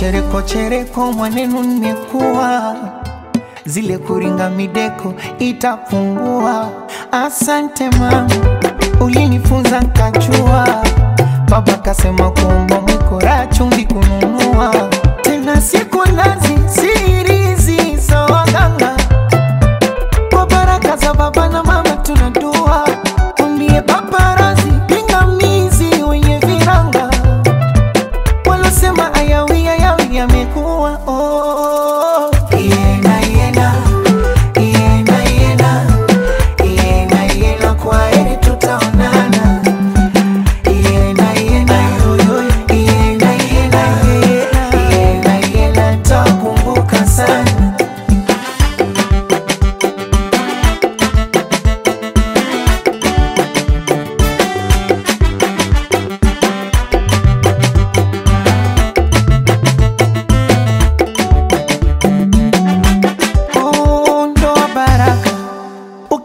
chereko chereko mwanenu nimekuwa zile kuringa mideko itapungua. Asante mama, ulinifunza nkachua. Baba kasema kuomba yamekuwa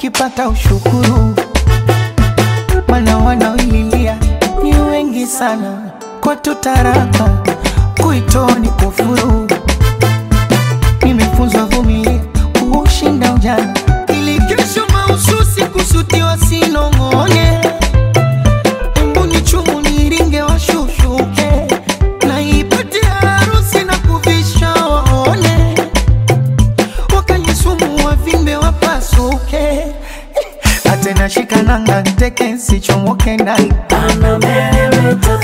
ukipata ushukuru, maana wanaoililia ni wengi sana. Kwetu taraka kuitoa ni kufuru. Nimefunzwa vumilia kuushinda ujana, ili kesho mahususi kusutiwa sinong'one. Shikananga nteke sichomoke ndani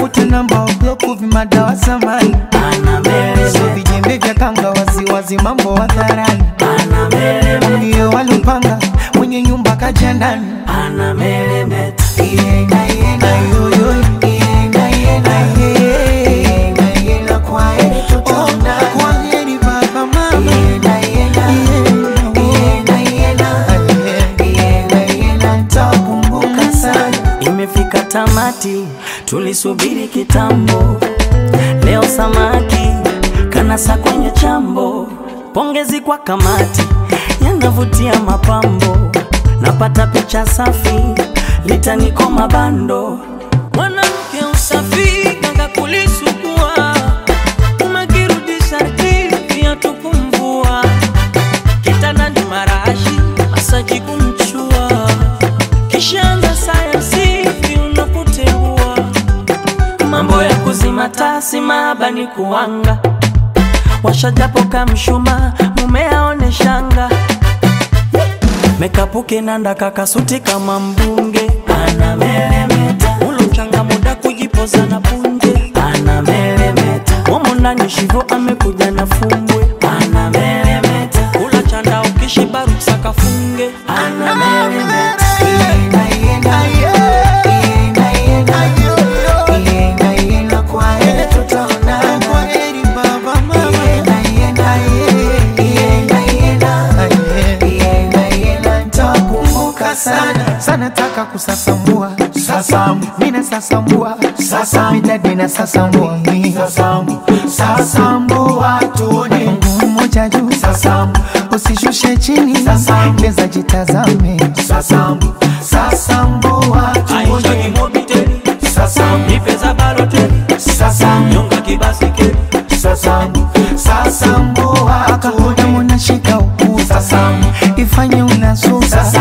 utenamba wabloku vimadawa samani so vijembe vya kanga waziwazi mambo hadharani ndiyo walupanga mwenye nyumba kaja ndani. Iena, iena, yoyo, tamati, tulisubiri kitambo. Leo samaki kanasa kwenye chambo. Pongezi kwa kamati, yanavutia mapambo. Napata picha safi, litaniko mabando. Mwanamke usafi kanga kulisugua, kuzima maba mahaba ni kuanga washajapo kamshuma mume aone shanga. Mekapuke nanda kakasuti kama mbunge. Anameremeta ulo mchanga muda kujipoza na punje. Anameremeta shivo amekuja na fumbwe sana kusasambua sasambu mina sasambua sasambu midadi mina sasambua sasambu sasambua tuone. Mguu mmoja juu. Sasambu usishushe chini. Sasambu leza jitazame. Sasambu sasambua tuone. Sasambu nipeza baloteli sasambu nyonga kibasikeli sasambu sasambua tuone. unashika ukuu sasambu ifanye unasusa. Sasambu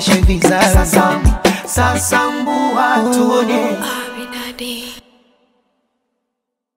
tuwakomeshe vizazi sasa, sasa mbua tuone.